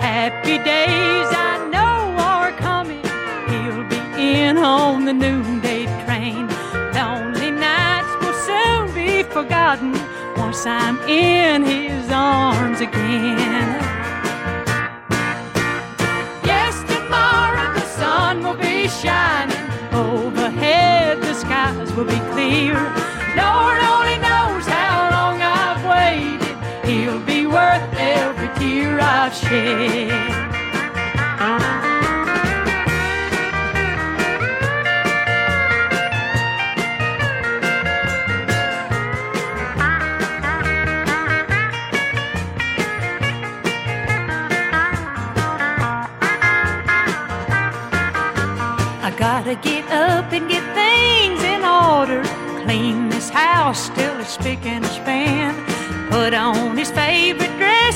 Happy days I know are coming. He'll be in on the noonday train. Lonely nights will soon be forgotten once I'm in his arms again. Shining. Overhead the skies will be clear. Lord only knows how long I've waited. He'll be worth every tear I've shed. Gotta get up and get things in order. Clean this house till it's spick and span. Put on his favorite dress